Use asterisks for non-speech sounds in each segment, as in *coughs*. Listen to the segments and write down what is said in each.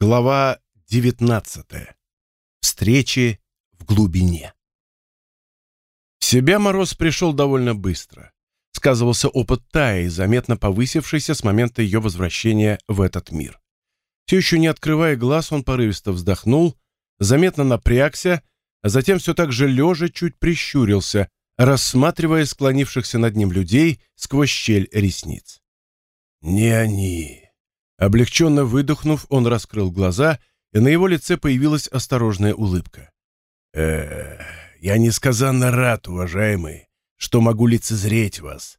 Глава 19. Встречи в глубине. В себя Мороз пришел довольно быстро. Сказывался опыт Таи, заметно повысившийся с момента ее возвращения в этот мир. Все еще не открывая глаз, он порывисто вздохнул, заметно напрягся, а затем все так же лежа чуть прищурился, рассматривая склонившихся над ним людей сквозь щель ресниц. «Не они!» Облегченно выдохнув, он раскрыл глаза, и на его лице появилась осторожная улыбка. э я несказанно рад, уважаемый, что могу лицезреть вас».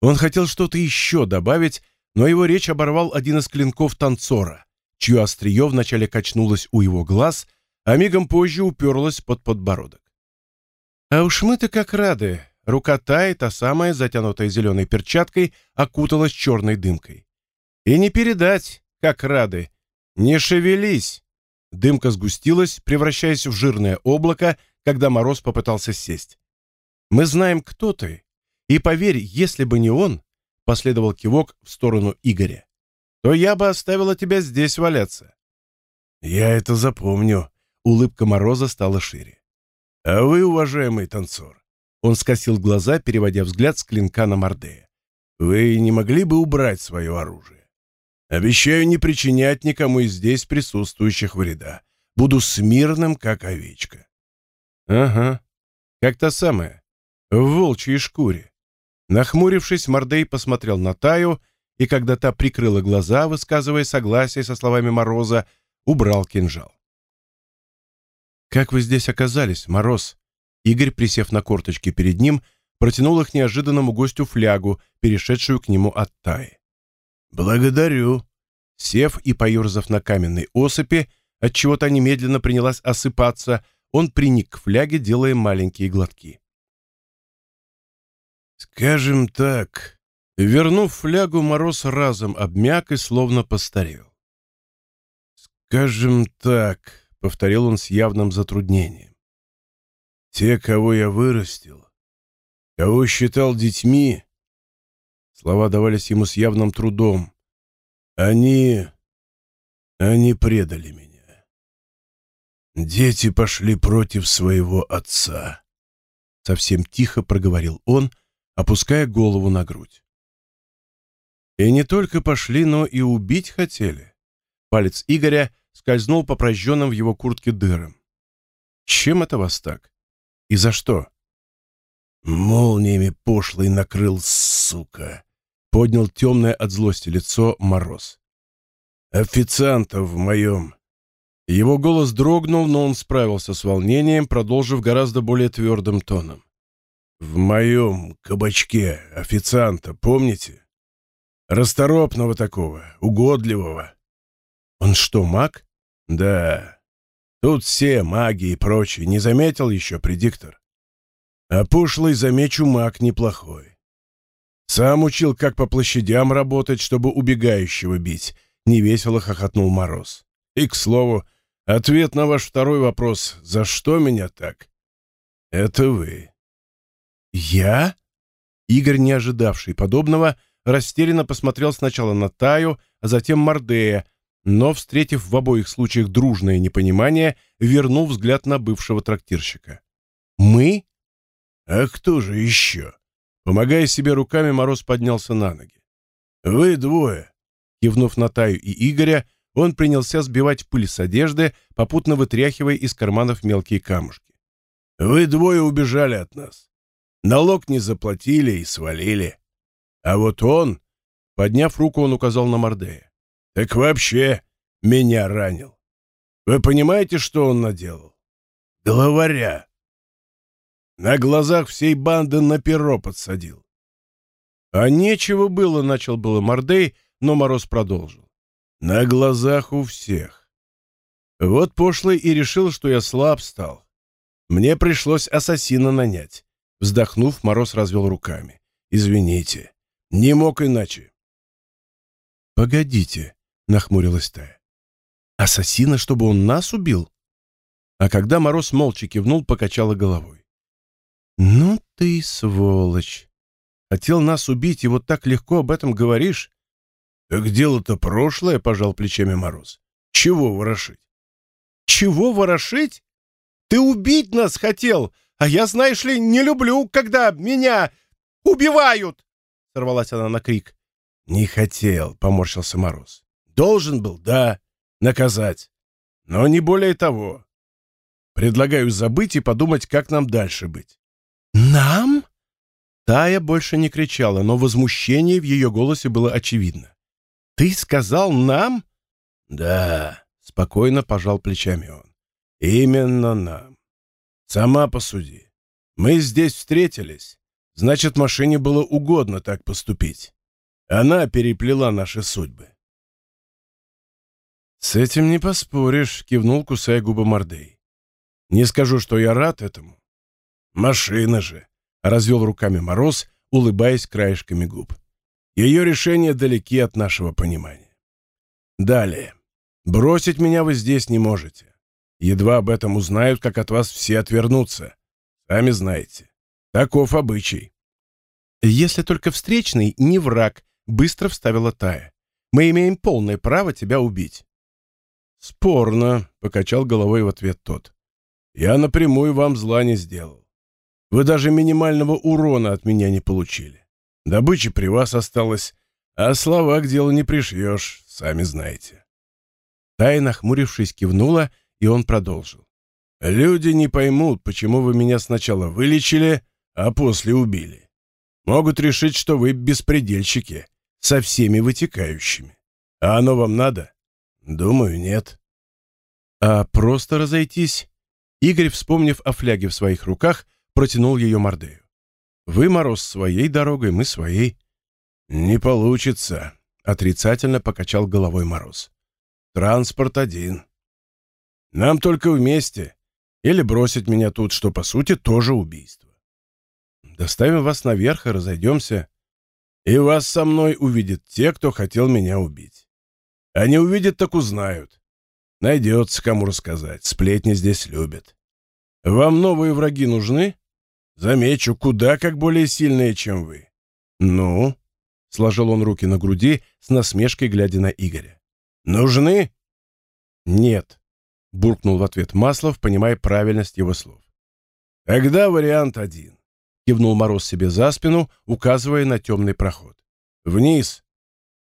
Он хотел что-то еще добавить, но его речь оборвал один из клинков танцора, чье острие вначале качнулось у его глаз, а мигом позже уперлось под подбородок. «А уж мы-то как рады!» Рука Таи, та самая, затянутая зеленой перчаткой, окуталась черной дымкой. И не передать, как рады. Не шевелись. Дымка сгустилась, превращаясь в жирное облако, когда Мороз попытался сесть. Мы знаем, кто ты. И поверь, если бы не он, последовал кивок в сторону Игоря, то я бы оставила тебя здесь валяться. Я это запомню. Улыбка Мороза стала шире. А вы, уважаемый танцор, он скосил глаза, переводя взгляд с клинка на Мордея. Вы не могли бы убрать свое оружие? Обещаю не причинять никому из здесь присутствующих вреда. Буду смирным, как овечка. Ага, как та самая, в волчьей шкуре. Нахмурившись, Мордей посмотрел на Таю, и когда та прикрыла глаза, высказывая согласие со словами Мороза, убрал кинжал. «Как вы здесь оказались, Мороз?» Игорь, присев на корточки перед ним, протянул их неожиданному гостю флягу, перешедшую к нему от Таи. «Благодарю». Сев и поерзав на каменной осыпи, отчего-то немедленно принялась осыпаться, он приник к фляге, делая маленькие глотки. «Скажем так...» Вернув флягу, Мороз разом обмяк и словно постарел. «Скажем так...» — повторил он с явным затруднением. «Те, кого я вырастил, кого считал детьми, Слова давались ему с явным трудом. Они... они предали меня. Дети пошли против своего отца. Совсем тихо проговорил он, опуская голову на грудь. И не только пошли, но и убить хотели. Палец Игоря скользнул по прожженным в его куртке дырам. Чем это вас так? И за что? Молниями пошлый накрыл, сука поднял темное от злости лицо Мороз. «Официанта в моем!» Его голос дрогнул, но он справился с волнением, продолжив гораздо более твердым тоном. «В моем кабачке официанта, помните? Расторопного такого, угодливого». «Он что, маг?» «Да. Тут все маги и прочие. Не заметил еще предиктор?» «А пошлый, замечу, маг неплохой. Сам учил, как по площадям работать, чтобы убегающего бить. Невесело хохотнул Мороз. И, к слову, ответ на ваш второй вопрос «За что меня так?» Это вы. Я? Игорь, не ожидавший подобного, растерянно посмотрел сначала на Таю, а затем Мордея, но, встретив в обоих случаях дружное непонимание, вернул взгляд на бывшего трактирщика. «Мы? А кто же еще?» Помогая себе руками, Мороз поднялся на ноги. «Вы двое!» Кивнув на Таю и Игоря, он принялся сбивать пыль с одежды, попутно вытряхивая из карманов мелкие камушки. «Вы двое убежали от нас. Налог не заплатили и свалили. А вот он...» Подняв руку, он указал на Мордея. «Так вообще меня ранил. Вы понимаете, что он наделал? Главаря. На глазах всей банды на перо подсадил. А нечего было, начал было Мордей, но Мороз продолжил. На глазах у всех. Вот пошлый и решил, что я слаб стал. Мне пришлось ассасина нанять. Вздохнув, Мороз развел руками. Извините, не мог иначе. Погодите, нахмурилась Тая. Ассасина, чтобы он нас убил? А когда Мороз молча кивнул, покачала головой. «Ну ты сволочь! Хотел нас убить, и вот так легко об этом говоришь?» «Так дело-то прошлое», — пожал плечами Мороз. Чего ворошить? Чего ворошить? Ты убить нас хотел, а я, знаешь ли, не люблю, когда меня убивают!» Сорвалась она на крик. «Не хотел», — поморщился Мороз. «Должен был, да, наказать. Но не более того. Предлагаю забыть и подумать, как нам дальше быть». «Нам?» Тая больше не кричала, но возмущение в ее голосе было очевидно. «Ты сказал нам?» «Да», — спокойно пожал плечами он. «Именно нам. Сама посуди. Мы здесь встретились. Значит, машине было угодно так поступить. Она переплела наши судьбы». «С этим не поспоришь», — кивнул, кусая губы Мордей. «Не скажу, что я рад этому. Машина же», — развел руками Мороз, улыбаясь краешками губ. «Ее решения далеки от нашего понимания. Далее. Бросить меня вы здесь не можете. Едва об этом узнают, как от вас все отвернутся. Сами знаете. Таков обычай. Если только встречный не враг, быстро вставила Тая. Мы имеем полное право тебя убить. Спорно, покачал головой в ответ тот. Я напрямую вам зла не сделал. Вы даже минимального урона от меня не получили. Добыча при вас осталась, а слова к делу не пришьешь, сами знаете. Тая, нахмурившись, кивнула, и он продолжил. «Люди не поймут, почему вы меня сначала вылечили, а после убили. Могут решить, что вы беспредельщики, со всеми вытекающими. А оно вам надо? Думаю, нет». «А просто разойтись?» Игорь, вспомнив о фляге в своих руках, протянул ее Мордею. «Вы, Мороз, своей дорогой, мы своей». «Не получится», — отрицательно покачал головой Мороз. Транспорт один. Нам только вместе. Или бросить меня тут, что, по сути, тоже убийство. Доставим вас наверх и разойдемся. И вас со мной увидят те, кто хотел меня убить. Не увидят, так узнают. Найдется, кому рассказать. Сплетни здесь любят. Вам новые враги нужны? Замечу, куда как более сильные, чем вы. Ну, сложил он руки на груди, с насмешкой глядя на Игоря. «Нужны?» «Нет», — буркнул в ответ Маслов, понимая правильность его слов. «Тогда вариант один», — кивнул Мороз себе за спину, указывая на темный проход. «Вниз.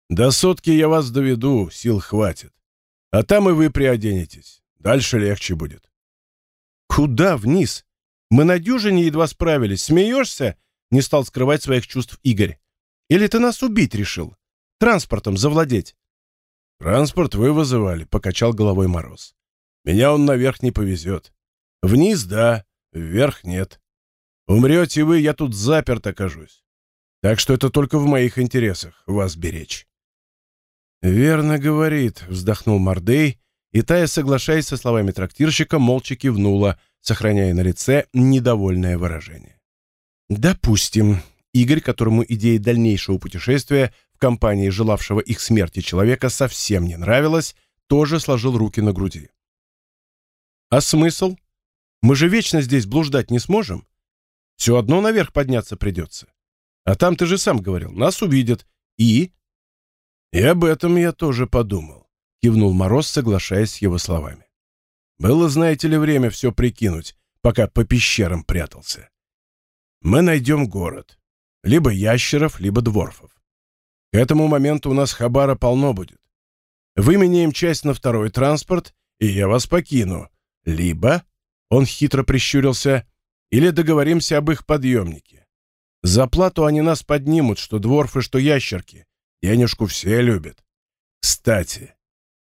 До сотки я вас доведу, сил хватит. А там и вы приоденетесь. Дальше легче будет». «Куда вниз? Мы на дюжине едва справились. Смеешься?» — не стал скрывать своих чувств Игорь. «Или ты нас убить решил? Транспортом завладеть?» «Транспорт вы вызывали», — покачал головой Мороз. «Меня он наверх не повезет. Вниз — да, вверх — нет. Умрете вы, я тут заперт окажусь. Так что это только в моих интересах вас беречь». «Верно говорит», — вздохнул Мордей, и Тая, соглашаясь со словами трактирщика, молча кивнула, сохраняя на лице недовольное выражение. «Допустим», Игорь, которому идея дальнейшего путешествия компании желавшего их смерти человека совсем не нравилось, тоже сложил руки на груди. «А смысл? Мы же вечно здесь блуждать не сможем. Все одно наверх подняться придется. А там ты же сам говорил, нас увидят. И...» «И об этом я тоже подумал», — кивнул Мороз, соглашаясь с его словами. «Было, знаете ли, время все прикинуть, пока по пещерам прятался. Мы найдем город. Либо ящеров, либо дворфов. К этому моменту у нас хабара полно будет. Выменяем часть на второй транспорт, и я вас покину. Либо, он хитро прищурился, или договоримся об их подъемнике. За плату они нас поднимут, что дворфы, что ящерки. Денежку все любят. Кстати,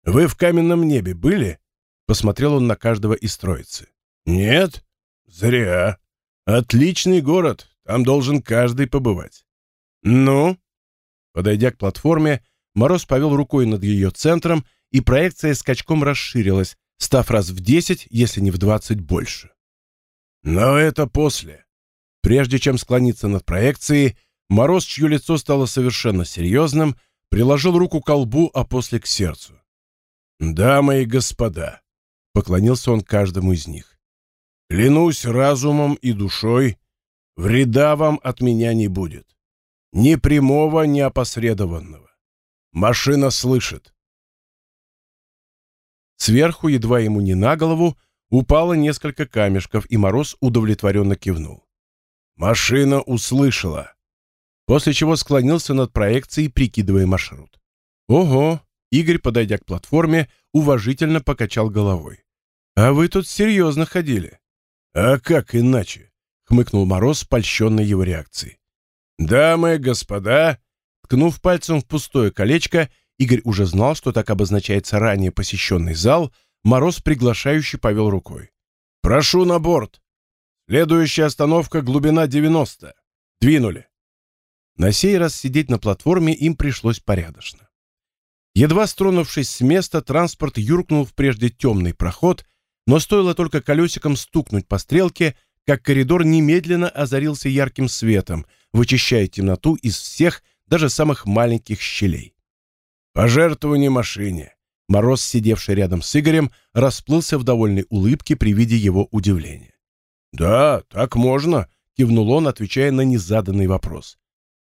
вы в каменном небе были? Посмотрел он на каждого из троицы. Нет? Зря. Отличный город, там должен каждый побывать. Ну, Подойдя к платформе, Мороз повел рукой над ее центром, и проекция скачком расширилась, став раз в 10, если не в 20 больше. Но это после. Прежде чем склониться над проекцией, Мороз, чье лицо стало совершенно серьезным, приложил руку к колбу, а после к сердцу. «Дамы и господа», — поклонился он каждому из них, — «клянусь разумом и душой, вреда вам от меня не будет. Ни прямого, ни опосредованного. Машина слышит. Сверху, едва ему не на голову, упало несколько камешков, и Мороз удовлетворенно кивнул. Машина услышала. После чего склонился над проекцией, прикидывая маршрут. Ого! Игорь, подойдя к платформе, уважительно покачал головой. «А вы тут серьезно ходили?» «А как иначе?» — хмыкнул Мороз, польщенный его реакцией. «Дамы, господа!» Ткнув пальцем в пустое колечко, Игорь уже знал, что так обозначается ранее посещенный зал, Мороз приглашающий повел рукой. «Прошу на борт! Следующая остановка — глубина 90. Двинули!» На сей раз сидеть на платформе им пришлось порядочно. Едва стронувшись с места, транспорт юркнул в прежде темный проход, но стоило только колесиком стукнуть по стрелке, как коридор немедленно озарился ярким светом, вычищая темноту из всех, даже самых маленьких щелей. Пожертвование машине. Мороз, сидевший рядом с Игорем, расплылся в довольной улыбке при виде его удивления. «Да, так можно», — кивнул он, отвечая на незаданный вопрос.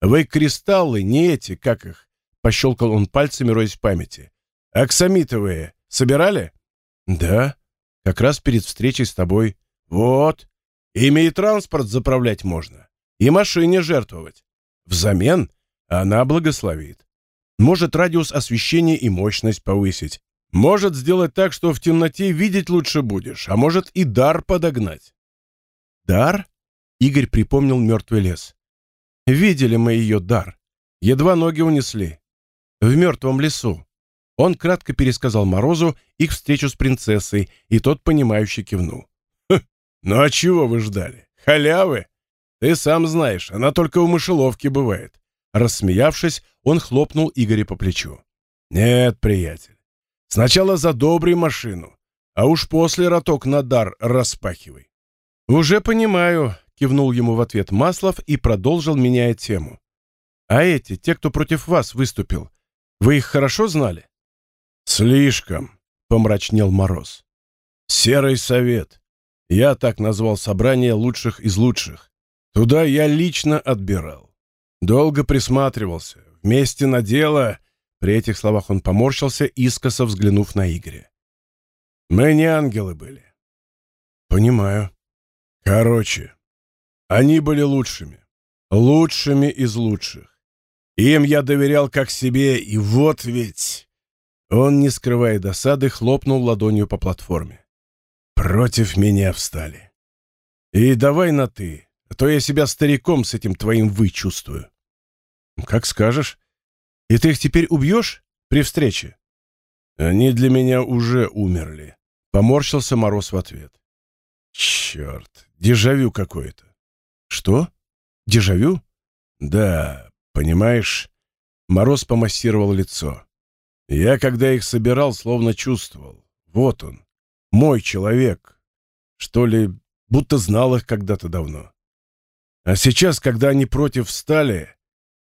«Вы кристаллы, не эти, как их?» — пощелкал он пальцами, роясь в памяти. «Аксамитовые. Собирали?» «Да, как раз перед встречей с тобой. Вот. Ими и транспорт заправлять можно, и машине жертвовать. Взамен она благословит. Может радиус освещения и мощность повысить. Может сделать так, что в темноте видеть лучше будешь, а может и дар подогнать. Дар? Игорь припомнил мертвый лес. Видели мы ее дар. Едва ноги унесли. В мертвом лесу. Он кратко пересказал Морозу их встречу с принцессой, и тот, понимающе кивнул. «Ну а чего вы ждали? Халявы? Ты сам знаешь, она только у мышеловки бывает. Рассмеявшись, он хлопнул Игоря по плечу. «Нет, приятель, сначала задобри машину, а уж после роток на дар распахивай». «Уже понимаю», — кивнул ему в ответ Маслов и продолжил, меняя тему. «А эти, те, кто против вас выступил, вы их хорошо знали?» «Слишком», — помрачнел Мороз. «Серый совет. Я так назвал собрание лучших из лучших. Туда я лично отбирал. Долго присматривался. Вместе на дело... При этих словах он поморщился, искоса взглянув на Игоря. Мы не ангелы были. Понимаю. Короче, они были лучшими. Лучшими из лучших. Им я доверял как себе, и вот ведь... Он, не скрывая досады, хлопнул ладонью по платформе. Против меня встали. И давай на «ты», а то я себя стариком с этим твоим «вы» чувствую. «Как скажешь. И ты их теперь убьешь при встрече?» «Они для меня уже умерли», — поморщился Мороз в ответ. «Черт, дежавю какое-то». «Что? Дежавю?» «Да, понимаешь...» Мороз помассировал лицо. «Я, когда их собирал, словно чувствовал. Вот он, мой человек. Что ли, будто знал их когда-то давно. А сейчас, когда они против встали,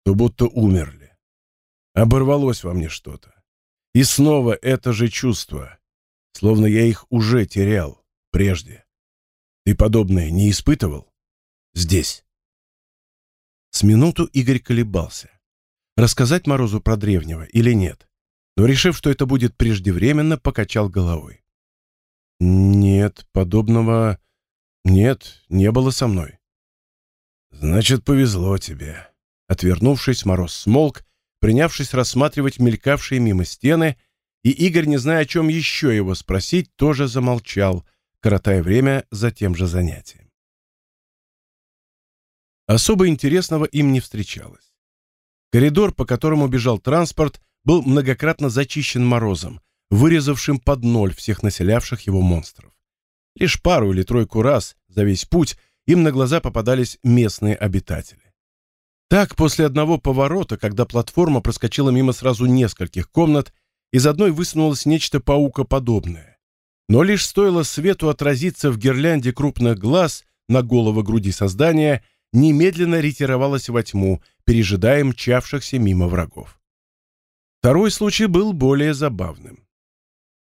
то будто умерли. Оборвалось во мне что-то. И снова это же чувство, словно я их уже терял прежде. Ты подобное не испытывал? Здесь. С минуту Игорь колебался. Рассказать Морозу про древнего или нет? Но, решив, что это будет преждевременно, покачал головой. «Нет, подобного... Нет, не было со мной». «Значит, повезло тебе», Отвернувшись, Мороз смолк, принявшись рассматривать мелькавшие мимо стены, и Игорь, не зная, о чем еще его спросить, тоже замолчал, коротая время за тем же занятием. Особо интересного им не встречалось. Коридор, по которому бежал транспорт, был многократно зачищен морозом, вырезавшим под ноль всех населявших его монстров. Лишь пару или тройку раз за весь путь им на глаза попадались местные обитатели. Так, после одного поворота, когда платформа проскочила мимо сразу нескольких комнат, из одной высунулось нечто паукоподобное. Но лишь стоило свету отразиться в гирлянде крупных глаз на голову груди создания, немедленно ретировалось во тьму, пережидая мчавшихся мимо врагов. Второй случай был более забавным.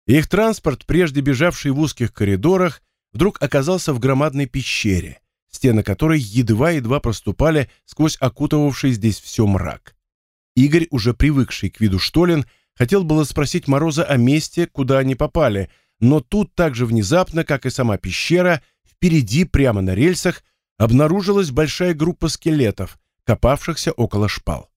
Их транспорт, прежде бежавший в узких коридорах, вдруг оказался в громадной пещере, стены которой едва-едва проступали сквозь окутывавший здесь все мрак. Игорь, уже привыкший к виду штолен, хотел было спросить Мороза о месте, куда они попали, но тут так же внезапно, как и сама пещера, впереди, прямо на рельсах, обнаружилась большая группа скелетов, копавшихся около шпал.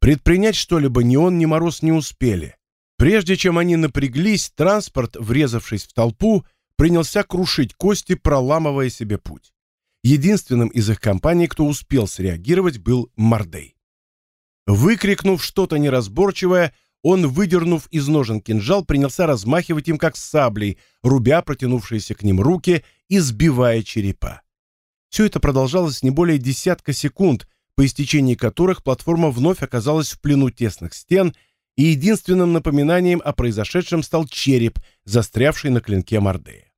Предпринять что-либо ни он, ни Мороз не успели. Прежде чем они напряглись, транспорт, врезавшись в толпу, принялся крушить кости, проламывая себе путь. Единственным из их компаний, кто успел среагировать, был Мордей. Выкрикнув что-то неразборчивое, он, выдернув из ножен кинжал, принялся размахивать им как саблей, рубя протянувшиеся к ним руки и сбивая черепа. Все это продолжалось не более десятка секунд, по истечении которых платформа вновь оказалась в плену тесных стен, и единственным напоминанием о произошедшем стал череп, застрявший на клинке Мордея.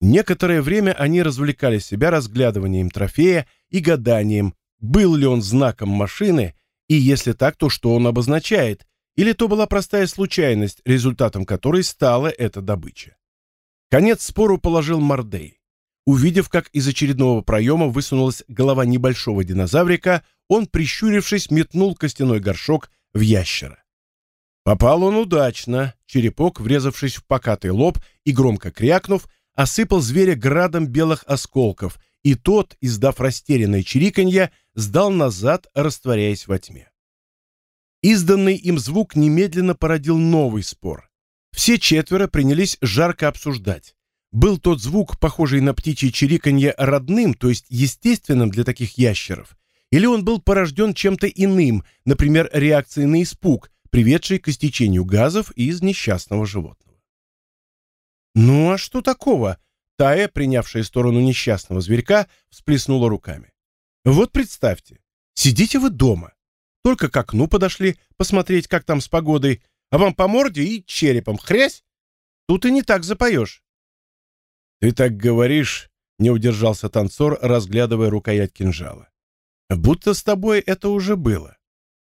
Некоторое время они развлекали себя разглядыванием трофея и гаданием, был ли он знаком машины, и если так, то что он обозначает, или то была простая случайность, результатом которой стала эта добыча. Конец спору положил Мордей. Увидев, как из очередного проема высунулась голова небольшого динозаврика, он, прищурившись, метнул костяной горшок в ящера. Попал он удачно. Черепок, врезавшись в покатый лоб и громко крякнув, осыпал зверя градом белых осколков, и тот, издав растерянное чириканье, сдал назад, растворяясь во тьме. Изданный им звук немедленно породил новый спор. Все четверо принялись жарко обсуждать. Был тот звук, похожий на птичье чириканье, родным, то есть естественным для таких ящеров, или он был порожден чем-то иным, например, реакцией на испуг, приведшей к истечению газов из несчастного животного. «Ну а что такого?» Тая, принявшая сторону несчастного зверька, всплеснула руками. «Вот представьте, сидите вы дома, только к окну подошли посмотреть, как там с погодой, а вам по морде и черепом хрясь. Тут и не так запоешь. Ты так говоришь, не удержался танцор, разглядывая рукоять кинжала. Будто с тобой это уже было.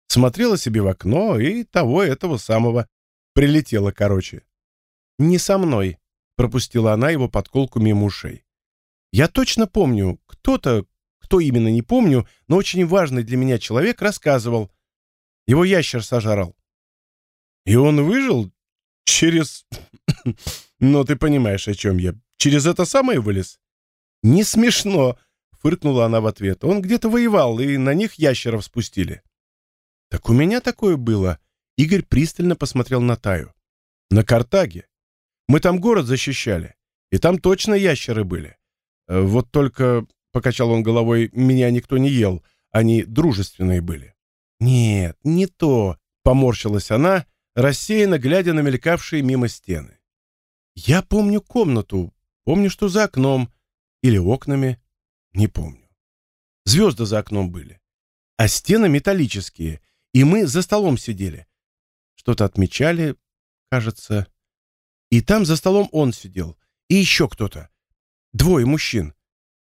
Смотрела себе в окно и того этого самого. Прилетела, короче. Не со мной, пропустила она его подколку мимо ушей. Я точно помню, кто-то, кто именно не помню, но очень важный для меня человек рассказывал. Его ящер сожрал. И он выжил через... *coughs* Но ты понимаешь, о чем я. Через это самое вылез? Не смешно, фыркнула она в ответ. Он где-то воевал, и на них ящеров спустили. Так у меня такое было. Игорь пристально посмотрел на Таю. На Картаге. Мы там город защищали, и там точно ящеры были. Э, вот только — покачал он головой, — меня никто не ел, они дружественные были. «Нет, не то», — поморщилась она, рассеянно глядя на мелькавшие мимо стены. «Я помню комнату, помню, что за окном или окнами, не помню. Звезды за окном были, а стены металлические, и мы за столом сидели. Что-то отмечали, кажется. И там за столом он сидел, и еще кто-то. Двое мужчин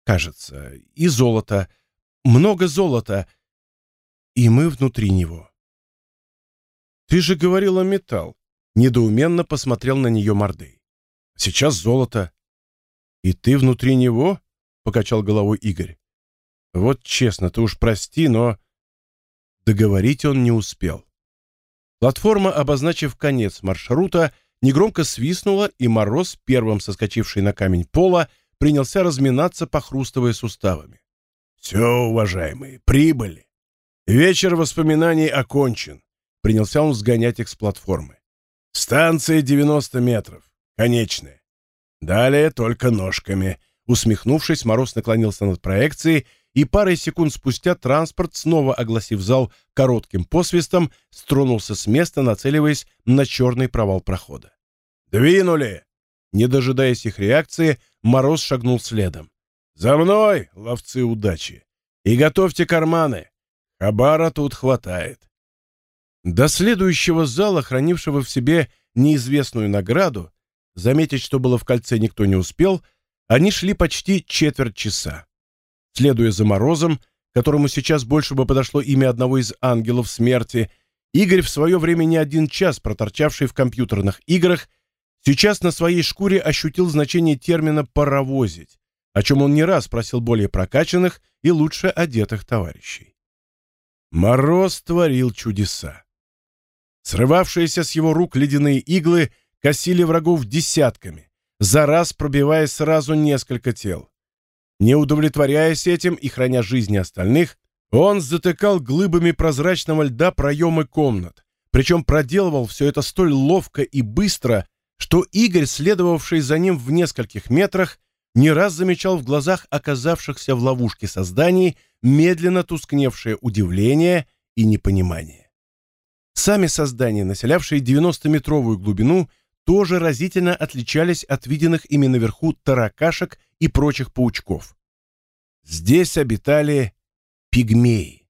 кажется, и золото, много золота, и мы внутри него. Ты же говорила металл. Недоуменно посмотрел на нее Мордей. Сейчас золото. И ты внутри него? Покачал головой Игорь. Вот честно, ты уж прости, но... Договорить он не успел. Платформа, обозначив конец маршрута, негромко свистнула, и Мороз, первым соскочивший на камень пола, принялся разминаться, похрустывая суставами. «Все, уважаемые, прибыли. Вечер воспоминаний окончен», — принялся он сгонять их с платформы. «Станция 90 метров. Конечная. Далее только ножками». Усмехнувшись, Мороз наклонился над проекцией, и парой секунд спустя транспорт, снова огласив зал коротким посвистом, стронулся с места, нацеливаясь на черный провал прохода. «Двинули!» Не дожидаясь их реакции, Мороз шагнул следом. «За мной, ловцы удачи! И готовьте карманы! Хабара тут хватает!» До следующего зала, хранившего в себе неизвестную награду, заметить, что было в кольце, никто не успел, они шли почти четверть часа. Следуя за Морозом, которому сейчас больше бы подошло имя одного из ангелов смерти, Игорь в свое время не один час проторчавший в компьютерных играх Сейчас на своей шкуре ощутил значение термина «паровозить», о чем он не раз просил более прокачанных и лучше одетых товарищей. Мороз творил чудеса. Срывавшиеся с его рук ледяные иглы косили врагов десятками, за раз пробивая сразу несколько тел. Не удовлетворяясь этим и храня жизни остальных, он затыкал глыбами прозрачного льда проемы комнат, причем проделывал все это столь ловко и быстро, что Игорь, следовавший за ним в нескольких метрах, не раз замечал в глазах оказавшихся в ловушке созданий медленно тускневшее удивление и непонимание. Сами создания, населявшие 90-метровую глубину, тоже разительно отличались от виденных ими наверху таракашек и прочих паучков. Здесь обитали пигмеи.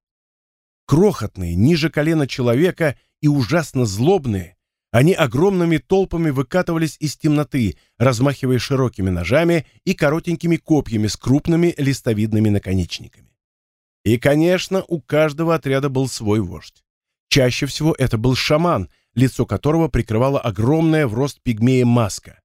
Крохотные, ниже колена человека и ужасно злобные, они огромными толпами выкатывались из темноты, размахивая широкими ножами и коротенькими копьями с крупными листовидными наконечниками. И, конечно, у каждого отряда был свой вождь. Чаще всего это был шаман, лицо которого прикрывала огромная в рост пигмея маска.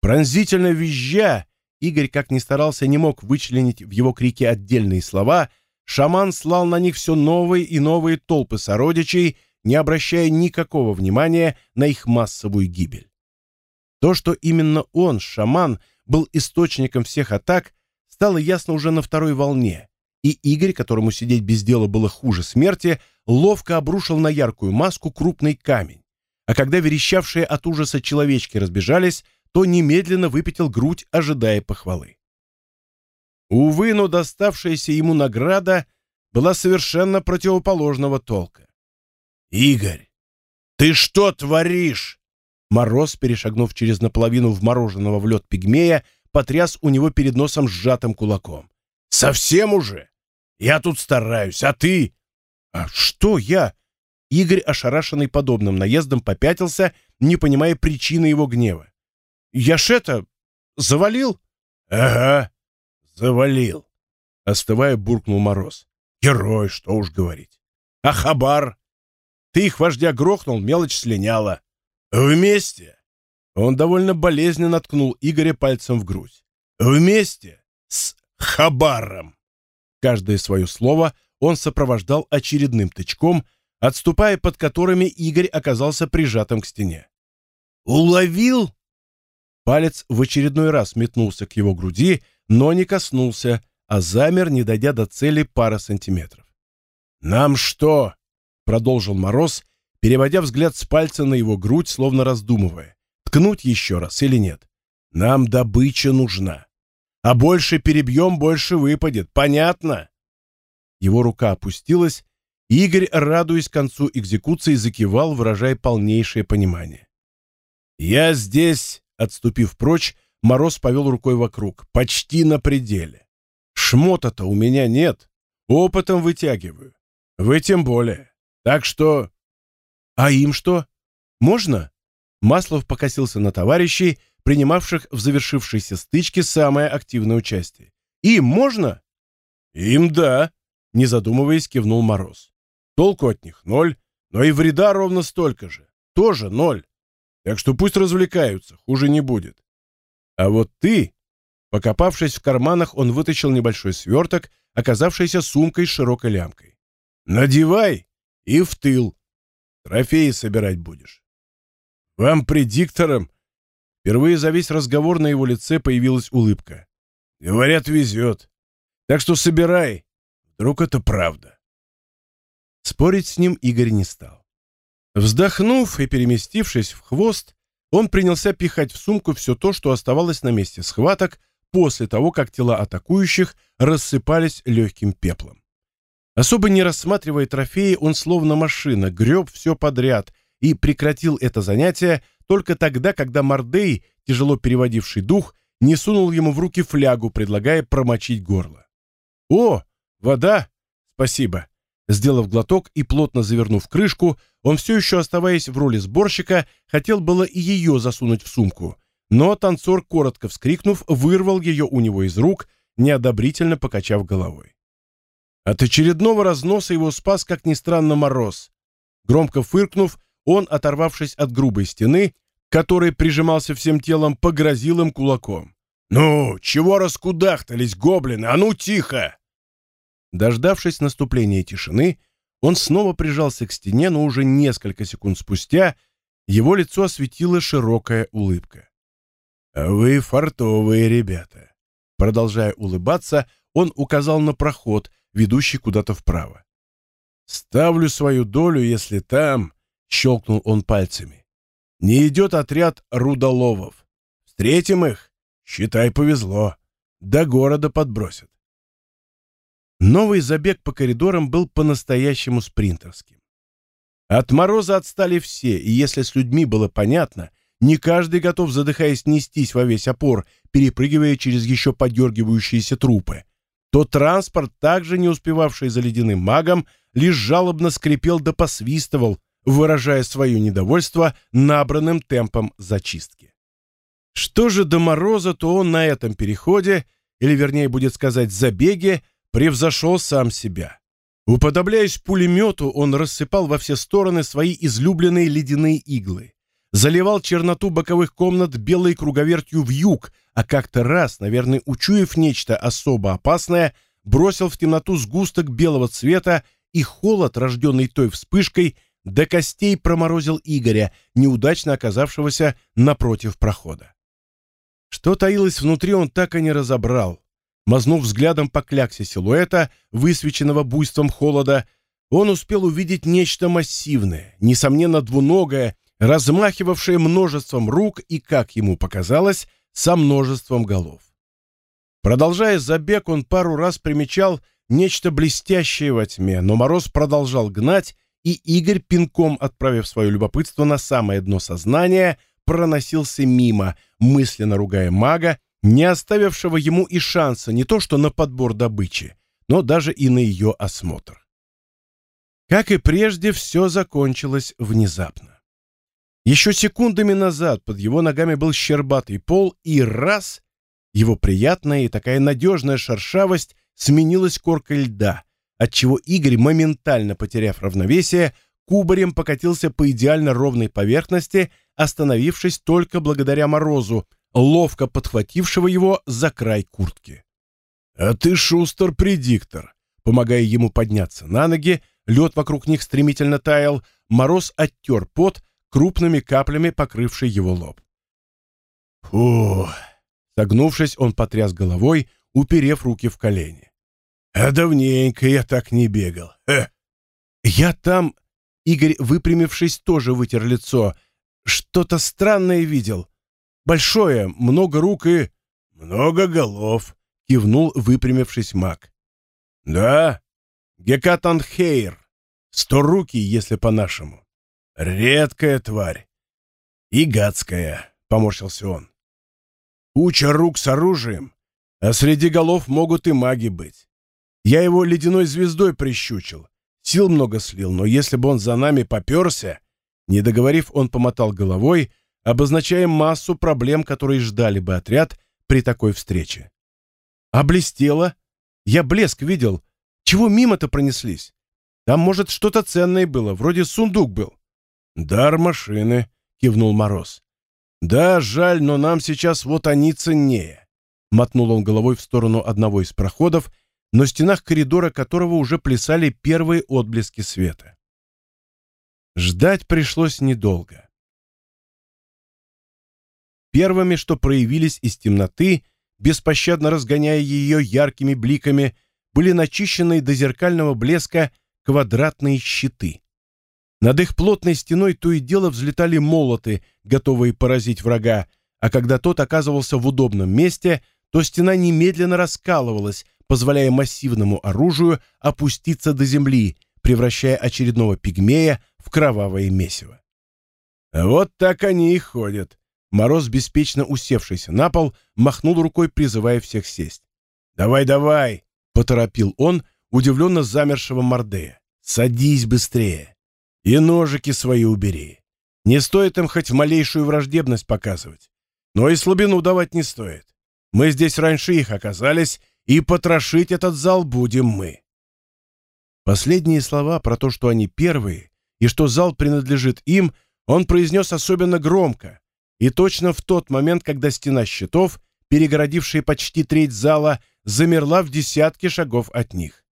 Пронзительно визжа, Игорь, как ни старался, не мог вычленить в его крике отдельные слова, шаман слал на них все новые и новые толпы сородичей, не обращая никакого внимания на их массовую гибель. То, что именно он, шаман, был источником всех атак, стало ясно уже на второй волне, и Игорь, которому сидеть без дела было хуже смерти, ловко обрушил на яркую маску крупный камень. А когда верещавшие от ужаса человечки разбежались, то немедленно выпятил грудь, ожидая похвалы. Увы, но доставшаяся ему награда была совершенно противоположного толка. «Игорь, ты что творишь?» Мороз, перешагнув через наполовину вмороженного в лед пигмея, потряс у него перед носом сжатым кулаком. «Совсем уже? Я тут стараюсь, а ты...» «А что я?» Игорь, ошарашенный подобным наездом, попятился, не понимая причины его гнева. «Я ж это... завалил?» «Ага, завалил», — остывая, буркнул Мороз. «Герой, что уж говорить. А хабар? Ты их вождя грохнул, мелочь слиняла. Вместе?» Он довольно болезненно ткнул Игоря пальцем в грудь. «Вместе с хабаром!» Каждое свое слово он сопровождал очередным тычком, отступая под которыми Игорь оказался прижатым к стене. «Уловил?» Палец в очередной раз метнулся к его груди, но не коснулся, а замер, не дойдя до цели пары сантиметров. «Нам что?» — продолжил Мороз, переводя взгляд с пальца на его грудь, словно раздумывая, ткнуть еще раз или нет. «Нам добыча нужна. А больше перебьем, больше выпадет. Понятно?» Его рука опустилась, Игорь, радуясь концу экзекуции, закивал, выражая полнейшее понимание. «Я здесь», — отступив прочь, Мороз повел рукой вокруг, почти на пределе. «Шмота-то у меня нет, опытом вытягиваю. Вы тем более. Так что...» «А им что? Можно?» Маслов покосился на товарищей, принимавших в завершившейся стычке самое активное участие. «Им можно?» «Им да», — не задумываясь, кивнул Мороз. «Толку от них ноль, но и вреда ровно столько же. Тоже ноль. Так что пусть развлекаются, хуже не будет. А вот ты...» Покопавшись в карманах, он вытащил небольшой сверток, оказавшийся сумкой с широкой лямкой. «Надевай и в тыл. Трофеи собирать будешь. Вам, предикторам, Впервые за весь разговор на его лице появилась улыбка. «Говорят, везет. Так что собирай. Вдруг это правда». Спорить с ним Игорь не стал. Вздохнув и переместившись в хвост, он принялся пихать в сумку все то, что оставалось на месте схваток после того, как тела атакующих рассыпались легким пеплом. Особо не рассматривая трофеи, он словно машина греб все подряд и прекратил это занятие только тогда, когда Мордей, тяжело переводивший дух, не сунул ему в руки флягу, предлагая промочить горло. «О, вода! Спасибо!» Сделав глоток и плотно завернув крышку, он все еще, оставаясь в роли сборщика, хотел было и ее засунуть в сумку, но танцор, коротко вскрикнув, вырвал ее у него из рук, неодобрительно покачав головой. От очередного разноса его спас, как ни странно, мороз. Громко фыркнув, он, оторвавшись от грубой стены, который прижимался всем телом, погрозил им кулаком. «Ну, чего раскудахтались, гоблины? А ну, тихо!» Дождавшись наступления тишины, Он снова прижался к стене, но уже несколько секунд спустя его лицо осветила широкая улыбка. «А «Вы фартовые ребята!» Продолжая улыбаться, он указал на проход, ведущий куда-то вправо. «Ставлю свою долю, если там...» — щелкнул он пальцами. «Не идет отряд рудоловов. Встретим их? Считай, повезло. До города подбросят». Новый забег по коридорам был по-настоящему спринтерским. От мороза отстали все, и если с людьми было понятно, не каждый готов, задыхаясь, нестись во весь опор, перепрыгивая через еще подергивающиеся трупы, то транспорт, также не успевавший за ледяным магом, лишь жалобно скрипел да посвистывал, выражая свое недовольство набранным темпом зачистки. Что же до мороза, то он на этом переходе, или вернее будет сказать забеге, превзошел сам себя. Уподобляясь пулемету, он рассыпал во все стороны свои излюбленные ледяные иглы. Заливал черноту боковых комнат белой круговертью в юг, а как-то раз, наверное, учуяв нечто особо опасное, бросил в темноту сгусток белого цвета, и холод, рожденный той вспышкой, до костей проморозил Игоря, неудачно оказавшегося напротив прохода. Что таилось внутри, он так и не разобрал. Мазнув взглядом по кляксе силуэта, высвеченного буйством холода, он успел увидеть нечто массивное, несомненно двуногое, размахивавшее множеством рук и, как ему показалось, со множеством голов. Продолжая забег, он пару раз примечал нечто блестящее во тьме, но Мороз продолжал гнать, и Игорь, пинком отправив свое любопытство на самое дно сознания, проносился мимо, мысленно ругая мага не оставившего ему и шанса не то что на подбор добычи, но даже и на ее осмотр. Как и прежде, все закончилось внезапно. Еще секундами назад под его ногами был щербатый пол, и раз его приятная и такая надежная шершавость сменилась коркой льда, отчего Игорь, моментально потеряв равновесие, кубарем покатился по идеально ровной поверхности, остановившись только благодаря морозу, ловко подхватившего его за край куртки. «А ты шустер, предиктор!» Помогая ему подняться на ноги, лед вокруг них стремительно таял, мороз оттер пот, крупными каплями покрывший его лоб. «Фу!» Согнувшись, он потряс головой, уперев руки в колени. «А давненько я так не бегал. Эх. «Я там...» Игорь, выпрямившись, тоже вытер лицо. «Что-то странное видел. Большое, много рук и... много голов, кивнул, выпрямившись маг. Да, Гекатанхейр. Сто руки, если по-нашему. Редкая тварь. И гадская, поморщился он. Куча рук с оружием, а среди голов могут и маги быть. Я его ледяной звездой прищучил. Сил много слил, но если бы он за нами поперся... Не договорив, он помотал головой, обозначая массу проблем, которые ждали бы отряд при такой встрече. А блестело? Я блеск видел. Чего мимо-то пронеслись? Там, может, что-то ценное было, вроде сундук был. «Дар машины», — кивнул Мороз. «Да, жаль, но нам сейчас вот они ценнее». Мотнул он головой в сторону одного из проходов, на стенах коридора которого уже плясали первые отблески света. Ждать пришлось недолго. Первыми, что проявились из темноты, беспощадно разгоняя ее яркими бликами, были начищенные до зеркального блеска квадратные щиты. Над их плотной стеной то и дело взлетали молоты, готовые поразить врага, а когда тот оказывался в удобном месте, то стена немедленно раскалывалась, позволяя массивному оружию опуститься до земли, превращая очередного пигмея в кровавое месиво. «Вот так они и ходят», Мороз, беспечно усевшийся на пол, махнул рукой, призывая всех сесть. «Давай, давай!» — поторопил он, удивленно замершего Мордея. «Садись быстрее! И ножики свои убери. Не стоит им хоть малейшую враждебность показывать. Но и слабину давать не стоит. Мы здесь раньше их оказались, и потрошить этот зал будем мы». Последние слова про то, что они первые, и что зал принадлежит им, он произнес особенно громко, и точно в тот момент, когда стена щитов, перегородившая почти треть зала, замерла в десятке шагов от них.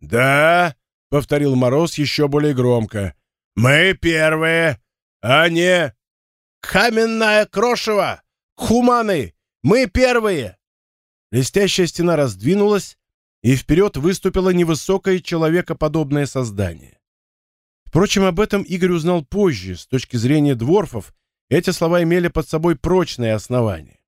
«Да!» — повторил Мороз еще более громко. «Мы первые, а не...» «Каменное крошево! Хуманы! Мы первые!» Листящая стена раздвинулась, и вперед выступило невысокое человекоподобное создание. Впрочем, об этом Игорь узнал позже. С точки зрения дворфов, эти слова имели под собой прочное основание.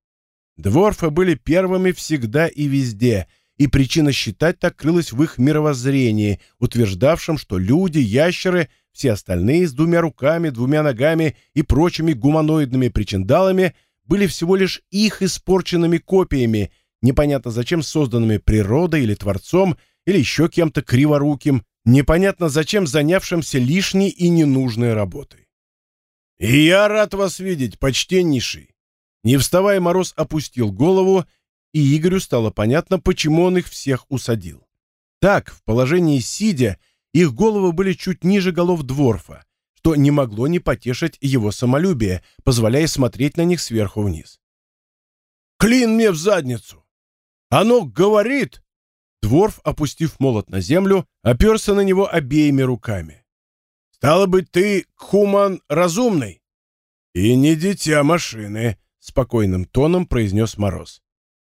Дворфы были первыми всегда и везде, и причина считать так крылась в их мировоззрении, утверждавшем, что люди, ящеры, все остальные с двумя руками, двумя ногами и прочими гуманоидными причиндалами были всего лишь их испорченными копиями, непонятно зачем созданными природой или Творцом, или еще кем-то криворуким, непонятно зачем занявшимся лишней и ненужной работой. «И я рад вас видеть, почтеннейший!» Не вставая, Мороз опустил голову, и Игорю стало понятно, почему он их всех усадил. Так, в положении сидя, их головы были чуть ниже голов Дворфа, что не могло не потешить его самолюбие, позволяя смотреть на них сверху вниз. «Клин мне в задницу! Оно говорит!» Дворф, опустив молот на землю, оперся на него обеими руками. «Стало быть, ты, Хуман, разумный?» «И не дитя машины», спокойным тоном произнес Мороз.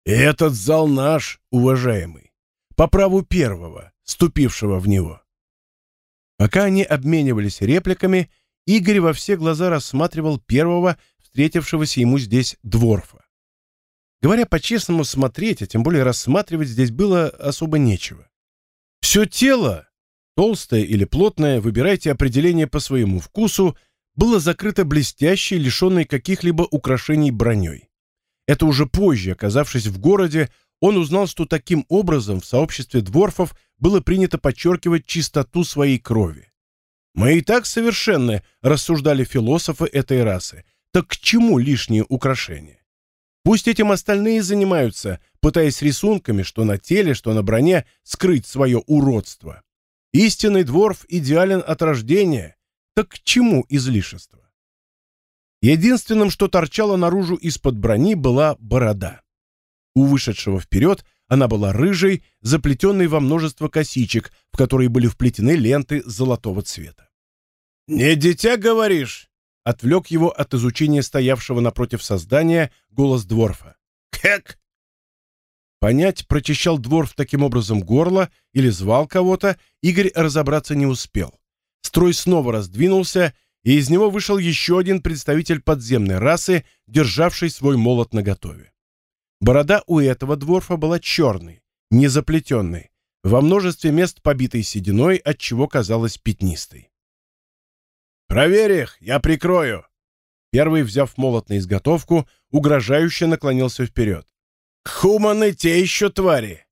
«Этот зал наш, уважаемый, по праву первого, ступившего в него». Пока они обменивались репликами, Игорь во все глаза рассматривал первого, встретившегося ему здесь дворфа. Говоря по-честному, смотреть, а тем более рассматривать здесь было особо нечего. Все тело, толстое или плотное, выбирайте определение по своему вкусу, было закрыто блестящей, лишенной каких-либо украшений броней. Это уже позже, оказавшись в городе, он узнал, что таким образом в сообществе дворфов было принято подчеркивать чистоту своей крови. «Мы и так совершенны», — рассуждали философы этой расы. «Так к чему лишние украшения? Пусть этим остальные занимаются, пытаясь рисунками, что на теле, что на броне, скрыть свое уродство. Истинный дворф идеален от рождения, так к чему излишество? Единственным, что торчало наружу из-под брони, была борода. У вышедшего вперед она была рыжей, заплетенной во множество косичек, в которые были вплетены ленты золотого цвета. «Не дитя, говоришь?» — отвлек его от изучения стоявшего напротив создания голос Дворфа. «Кэк!» Понять, прочищал Дворф таким образом горло или звал кого-то, Игорь разобраться не успел. Строй снова раздвинулся, и из него вышел еще один представитель подземной расы, державший свой молот наготове. Борода у этого дворфа была черной, не заплетенной, во множестве мест побитой сединой, отчего казалась пятнистой. «Проверь их, я прикрою!» Первый, взяв молот на изготовку, угрожающе наклонился вперед. «Хуманы те еще твари!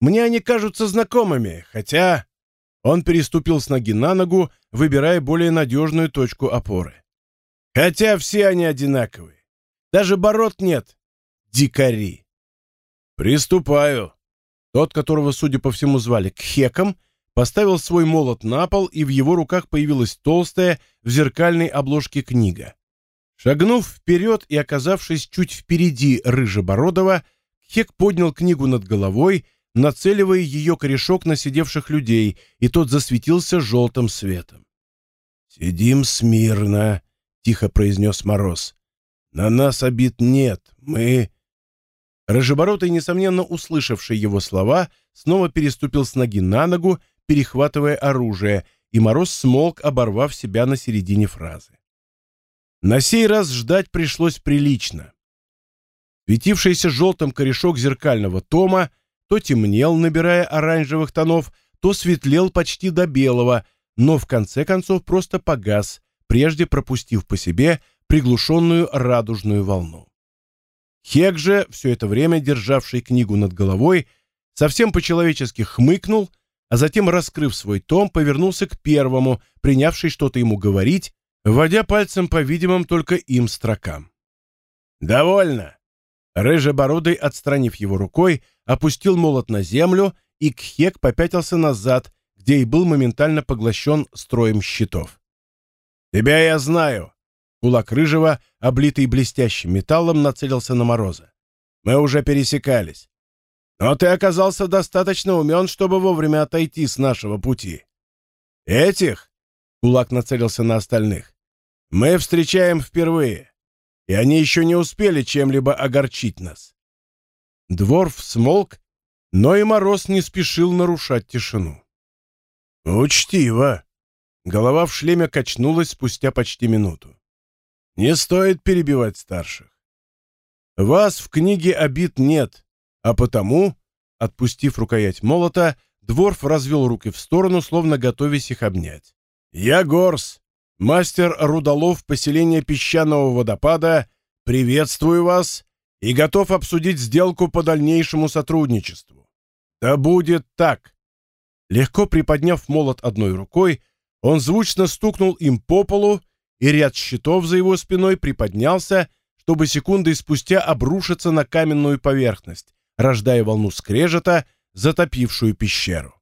Мне они кажутся знакомыми, хотя...» Он переступил с ноги на ногу, выбирая более надежную точку опоры. Хотя все они одинаковые. Даже бород нет. Дикари. Приступаю. Тот, которого, судя по всему, звали Кхеком, поставил свой молот на пол, и в его руках появилась толстая в зеркальной обложке книга. Шагнув вперед и оказавшись чуть впереди Рыжебородова, Кхек поднял книгу над головой нацеливая ее корешок на сидевших людей, и тот засветился желтым светом. «Сидим смирно», — тихо произнес Мороз. «На нас обид нет, мы...» Рыжебородый, несомненно услышавший его слова, снова переступил с ноги на ногу, перехватывая оружие, и Мороз смолк, оборвав себя на середине фразы. На сей раз ждать пришлось прилично. Светившийся желтым корешок зеркального тома то темнел, набирая оранжевых тонов, то светлел почти до белого, но в конце концов просто погас, прежде пропустив по себе приглушенную радужную волну. Хек же, все это время державший книгу над головой, совсем по-человечески хмыкнул, а затем, раскрыв свой том, повернулся к первому, принявший что-то ему говорить, вводя пальцем по видимым только им строкам. «Довольно!» Рыжебородый, отстранив его рукой, опустил молот на землю, и Кхек попятился назад, где и был моментально поглощен строем щитов. «Тебя я знаю!» Кулак Рыжего, облитый блестящим металлом, нацелился на Мороза. «Мы уже пересекались. Но ты оказался достаточно умен, чтобы вовремя отойти с нашего пути. Этих, кулак нацелился на остальных, мы встречаем впервые, и они еще не успели чем-либо огорчить нас. Дворф смолк, но и Мороз не спешил нарушать тишину. «Учтиво!» Голова в шлеме качнулась спустя почти минуту. «Не стоит перебивать старших. Вас в книге обид нет, а потому, отпустив рукоять молота, Дворф развел руки в сторону, словно готовясь их обнять. «Я Горс, мастер Рудолов поселения песчаного водопада, приветствую вас и готов обсудить сделку по дальнейшему сотрудничеству. Да будет так!» Легко приподняв молот одной рукой, он звучно стукнул им по полу, и ряд щитов за его спиной приподнялся, чтобы секунды спустя обрушиться на каменную поверхность, рождая волну скрежета, затопившую пещеру.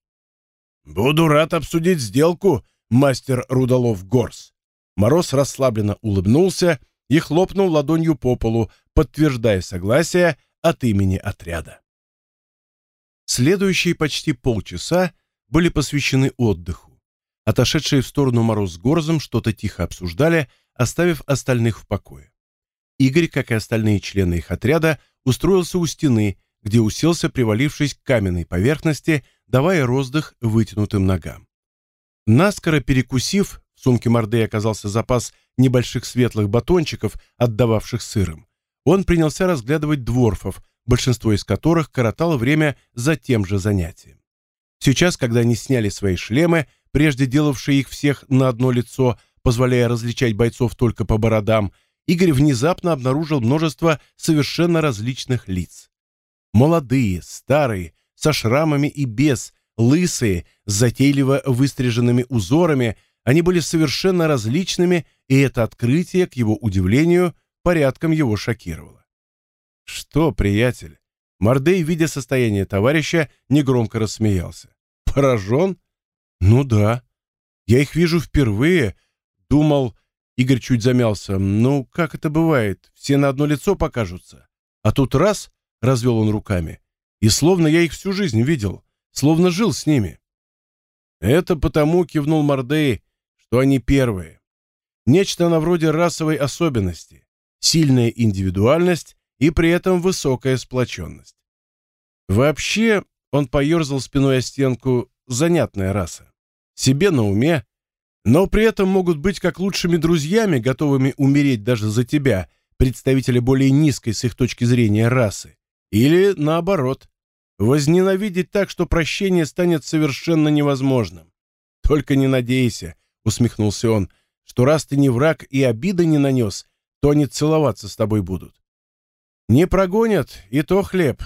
«Буду рад обсудить сделку, мастер Рудолов Горс». Мороз расслабленно улыбнулся и хлопнул ладонью по полу, подтверждая согласие от имени отряда. Следующие почти полчаса были посвящены отдыху. Отошедшие в сторону Мороз с Горзом что-то тихо обсуждали, оставив остальных в покое. Игорь, как и остальные члены их отряда, устроился у стены, где уселся, привалившись к каменной поверхности, давая роздых вытянутым ногам. Наскоро перекусив, в сумке Мордей оказался запас небольших светлых батончиков, отдававших сыром. Он принялся разглядывать дворфов, большинство из которых коротало время за тем же занятием. Сейчас, когда они сняли свои шлемы, прежде делавшие их всех на одно лицо, позволяя различать бойцов только по бородам, Игорь внезапно обнаружил множество совершенно различных лиц. Молодые, старые, со шрамами и без, лысые, с затейливо выстриженными узорами, они были совершенно различными, и это открытие, к его удивлению, порядком его шокировало. «Что, приятель?» Мордей, видя состояние товарища, негромко рассмеялся. «Поражен? Ну да. Я их вижу впервые. Думал, Игорь чуть замялся. «Ну, как это бывает? Все на одно лицо покажутся. А тут раз, — развел он руками, — и словно я их всю жизнь видел, словно жил с ними». «Это потому, — кивнул Мордей, — что они первые. Нечто на вроде расовой особенности, сильная индивидуальность и при этом высокая сплоченность. Вообще, он поерзал спиной о стенку, занятная раса. Себе на уме, но при этом могут быть как лучшими друзьями, готовыми умереть даже за тебя, представителя более низкой с их точки зрения расы, или наоборот, возненавидеть так, что прощение станет совершенно невозможным. Только не надейся, усмехнулся он, что раз ты не враг и обиды не нанес, то они целоваться с тобой будут. Не прогонят, и то хлеб.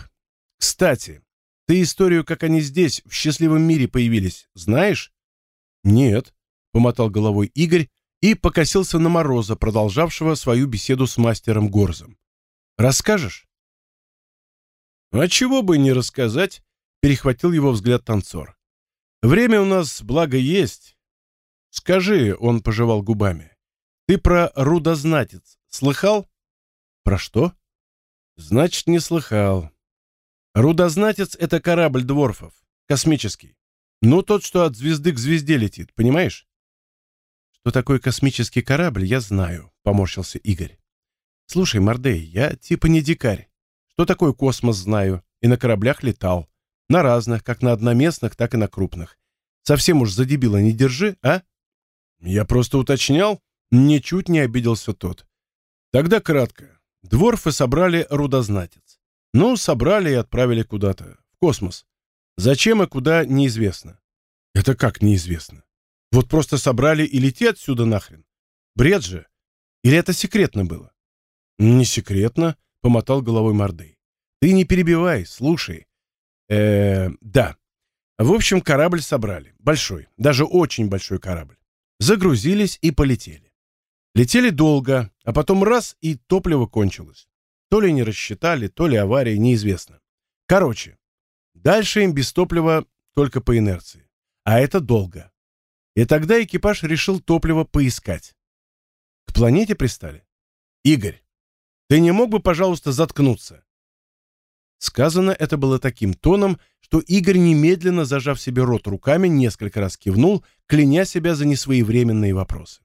Кстати, ты историю, как они здесь, в счастливом мире появились, знаешь? Нет, помотал головой Игорь и покосился на Мороза, продолжавшего свою беседу с мастером Горзом. Расскажешь? А чего бы не рассказать, перехватил его взгляд танцор. Время у нас, благо, есть. Скажи, он пожевал губами. Ты про рудознатец слыхал? Про что? Значит, не слыхал. Рудознатец — это корабль дворфов, космический. Ну, тот, что от звезды к звезде летит, понимаешь? Что такое космический корабль, я знаю, поморщился Игорь. Слушай, Мордей, я типа не дикарь. Что такое космос знаю, и на кораблях летал. На разных, как на одноместных, так и на крупных. Совсем уж за дебила не держи, а? Я просто уточнял, ничуть не обиделся тот. Тогда кратко. Дворфы собрали рудознатец. Ну, собрали и отправили куда-то, в космос. Зачем и куда, неизвестно. Это как неизвестно? Вот просто собрали и лети отсюда нахрен. Бред же. Или это секретно было? Не секретно, помотал головой Мордей. Ты не перебивай, слушай. Э, да. В общем, корабль собрали. Большой, даже очень большой корабль. Загрузились и полетели. Летели долго, а потом раз и топливо кончилось. То ли не рассчитали, то ли авария, неизвестно. Короче, дальше им без топлива только по инерции. А это долго. И тогда экипаж решил топливо поискать. К планете пристали? Игорь, ты не мог бы, пожалуйста, заткнуться? Сказано это было таким тоном, что Игорь, немедленно зажав себе рот руками, несколько раз кивнул, кляня себя за несвоевременные вопросы.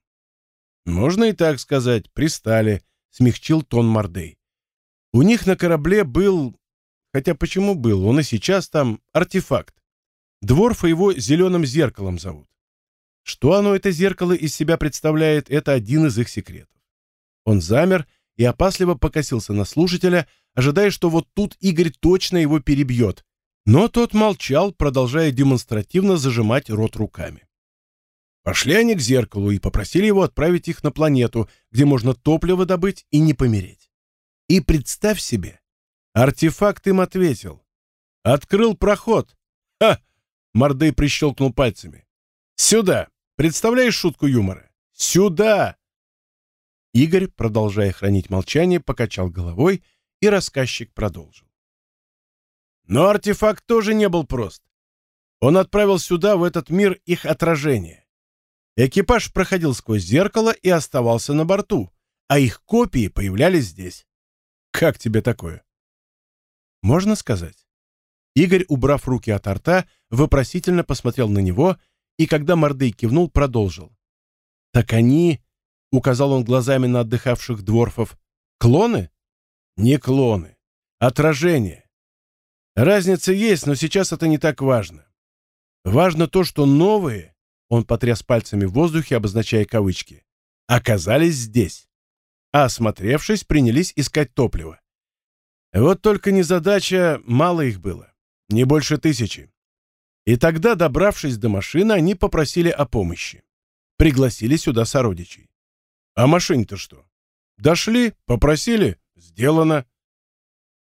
«Можно и так сказать, пристали», — смягчил тон Мордей. «У них на корабле был... Хотя почему был? Он и сейчас там артефакт. Дворфа его зеленым зеркалом зовут. Что оно, это зеркало, из себя представляет, это один из их секретов. Он замер и опасливо покосился на слушателя, ожидая, что вот тут Игорь точно его перебьет. Но тот молчал, продолжая демонстративно зажимать рот руками. Пошли они к зеркалу и попросили его отправить их на планету, где можно топливо добыть и не помереть. И представь себе, артефакт им ответил. Открыл проход. Ха! Мордей прищелкнул пальцами. «Сюда! Представляешь шутку юмора? Сюда!» Игорь, продолжая хранить молчание, покачал головой, и рассказчик продолжил. Но артефакт тоже не был прост. Он отправил сюда, в этот мир, их отражение. Экипаж проходил сквозь зеркало и оставался на борту, а их копии появлялись здесь. Как тебе такое? Можно сказать? Игорь, убрав руки от рта, вопросительно посмотрел на него и, когда Мордей кивнул, продолжил. «Так они...» — указал он глазами на отдыхавших дворфов. «Клоны?» «Не клоны. Отражение. Разница есть, но сейчас это не так важно. Важно то, что новые, он потряс пальцами в воздухе, обозначая кавычки, оказались здесь. А осмотревшись, принялись искать топливо. Вот только незадача, мало их было, не больше тысячи. И тогда, добравшись до машины, они попросили о помощи. Пригласили сюда сородичей. А машине-то что? Дошли, попросили, сделано.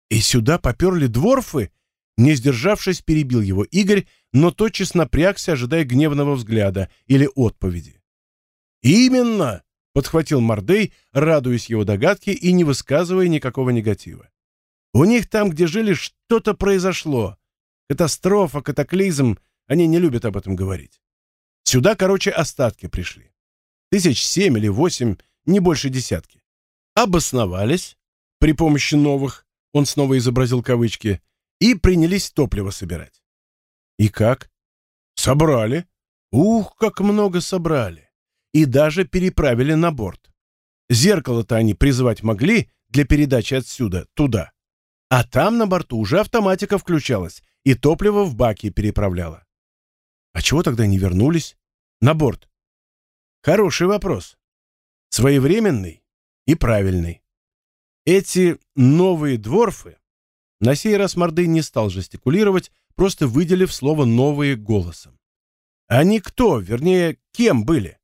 И сюда поперли дворфы? Не сдержавшись, перебил его Игорь, но тотчас напрягся, ожидая гневного взгляда или отповеди. «Именно!» — подхватил Мордей, радуясь его догадке и не высказывая никакого негатива. «У них там, где жили, что-то произошло. Катастрофа, катаклизм, они не любят об этом говорить. Сюда, короче, остатки пришли. Тысяч семь или восемь, не больше десятки. Обосновались при помощи новых, он снова изобразил кавычки, и принялись топливо собирать. И как? Собрали. Ух, как много собрали. И даже переправили на борт. Зеркало-то они призывать могли для передачи отсюда, туда. А там на борту уже автоматика включалась, и топливо в баки переправляла. А чего тогда не вернулись? На борт? Хороший вопрос. Своевременный и правильный. Эти новые дворфы, на сей раз Мордый не стал жестикулировать, просто выделив слово «новые» голосом. Они кто, вернее, кем были?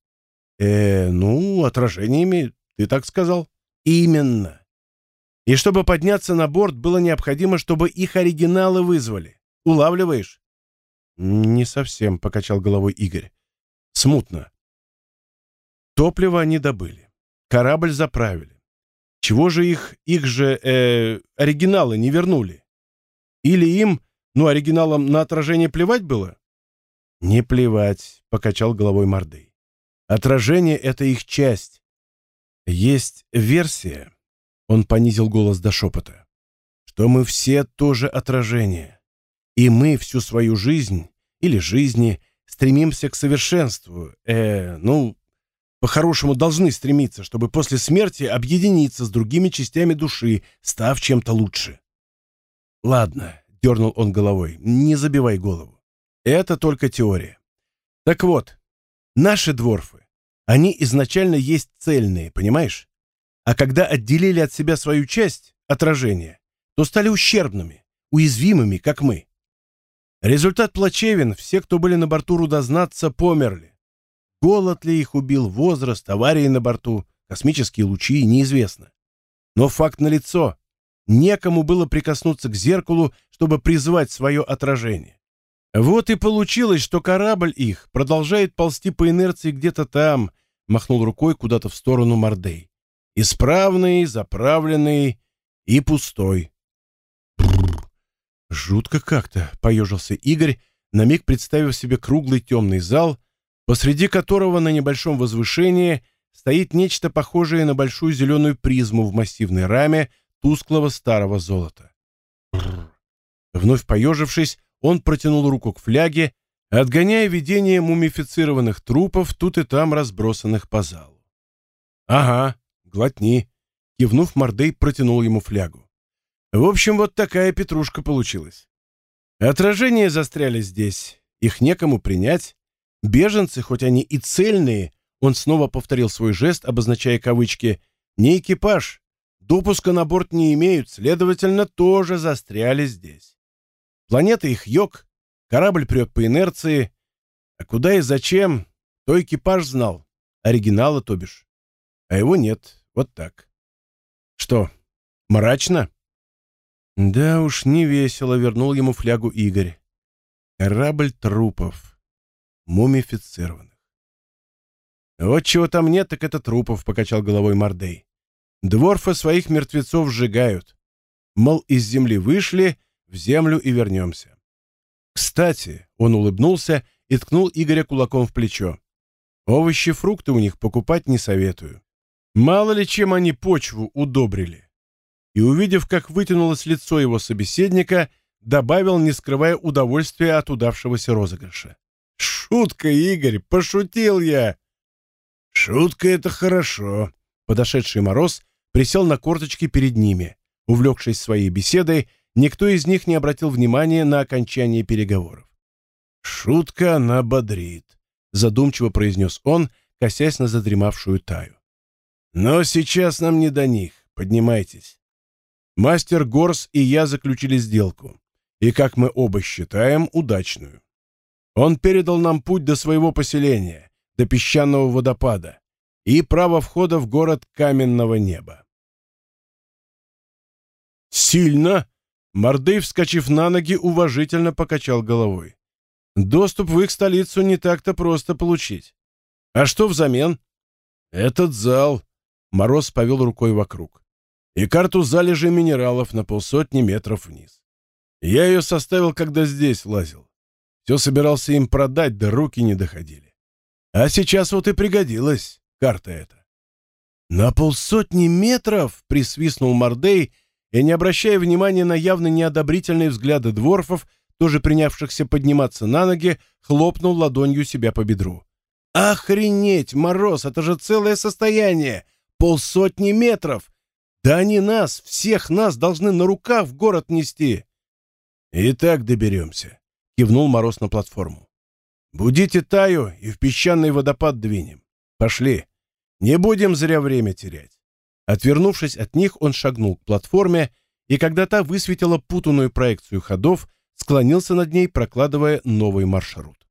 Э, ну, отражениями, ты так сказал. Именно. И чтобы подняться на борт, было необходимо, чтобы их оригиналы вызвали. Улавливаешь? Не совсем, покачал головой Игорь. Смутно. Топливо они добыли. Корабль заправили. Чего же их, их же, э, оригиналы не вернули? Или им, ну, оригиналам на отражение плевать было? Не плевать, покачал головой Мордей. Отражение — это их часть. Есть версия, он понизил голос до шепота, что мы все тоже отражение. И мы всю свою жизнь или жизни стремимся к совершенству. Э, ну, по-хорошему должны стремиться, чтобы после смерти объединиться с другими частями души, став чем-то лучше. Ладно, дернул он головой, не забивай голову. Это только теория. Так вот, наши дворфы, они изначально есть цельные, понимаешь? А когда отделили от себя свою часть, отражение, то стали ущербными, уязвимыми, как мы. Результат плачевен, все, кто были на борту рудознатца, померли. Голод ли их убил, возраст, аварии на борту, космические лучи, неизвестно. Но факт налицо. Некому было прикоснуться к зеркалу, чтобы призвать свое отражение. Вот и получилось, что корабль их продолжает ползти по инерции где-то там, махнул рукой куда-то в сторону Мордей. Исправный, заправленный и пустой. «Жутко как-то», — поежился Игорь, на миг представив себе круглый темный зал, посреди которого на небольшом возвышении стоит нечто похожее на большую зеленую призму в массивной раме тусклого старого золота. Вновь поежившись, он протянул руку к фляге, отгоняя видение мумифицированных трупов, тут и там разбросанных по залу. «Ага, глотни», — кивнув, Мордей протянул ему флягу. «В общем, вот такая петрушка получилась. Отражения застряли здесь, их некому принять. Беженцы, хоть они и цельные, он снова повторил свой жест, обозначая кавычки, не экипаж, допуска на борт не имеют, следовательно, тоже застряли здесь. Планета их йог, корабль прет по инерции. А куда и зачем, то экипаж знал. Оригинала, то бишь. А его нет. Вот так. Что, мрачно? Да уж, не весело, вернул ему флягу Игорь. Корабль трупов. Мумифицированных. Вот чего там нет, так это трупов, покачал головой Мордей. Дворфы своих мертвецов сжигают. Мол, из земли вышли, в землю и вернемся. Кстати, он улыбнулся и ткнул Игоря кулаком в плечо. Овощи, фрукты у них покупать не советую. Мало ли чем они почву удобрили. И увидев, как вытянулось лицо его собеседника, добавил, не скрывая удовольствия от удавшегося розыгрыша. «Шутка, Игорь, пошутил я!» «Шутка — это хорошо!» Подошедший Мороз присел на корточки перед ними. Увлекшись своей беседой, никто из них не обратил внимания на окончание переговоров. «Шутка она бодрит», — задумчиво произнес он, косясь на задремавшую Таю. «Но сейчас нам не до них. Поднимайтесь». Мастер Горс и я заключили сделку, и, как мы оба считаем, удачную. Он передал нам путь до своего поселения, до песчаного водопада, и право входа в город Каменного Неба. «Сильно!» Мордей, вскочив на ноги, уважительно покачал головой. «Доступ в их столицу не так-то просто получить. А что взамен?» «Этот зал!» Мороз повел рукой вокруг. «И карту залежи минералов на полсотни метров вниз. Я ее составил, когда здесь лазил. Все собирался им продать, да руки не доходили. А сейчас вот и пригодилась карта эта. «На полсотни метров!» — присвистнул Мордей, и, не обращая внимания на явно неодобрительные взгляды дворфов, тоже принявшихся подниматься на ноги, хлопнул ладонью себя по бедру. «Охренеть, Мороз, это же целое состояние! Полсотни метров! Да они нас, всех нас, должны на руках в город нести!» «И так доберемся», — кивнул Мороз на платформу. «Будите Таю и в песчаный водопад двинем. Пошли. Не будем зря время терять. Отвернувшись от них, он шагнул к платформе, и когда та высветила путанную проекцию ходов, склонился над ней, прокладывая новый маршрут.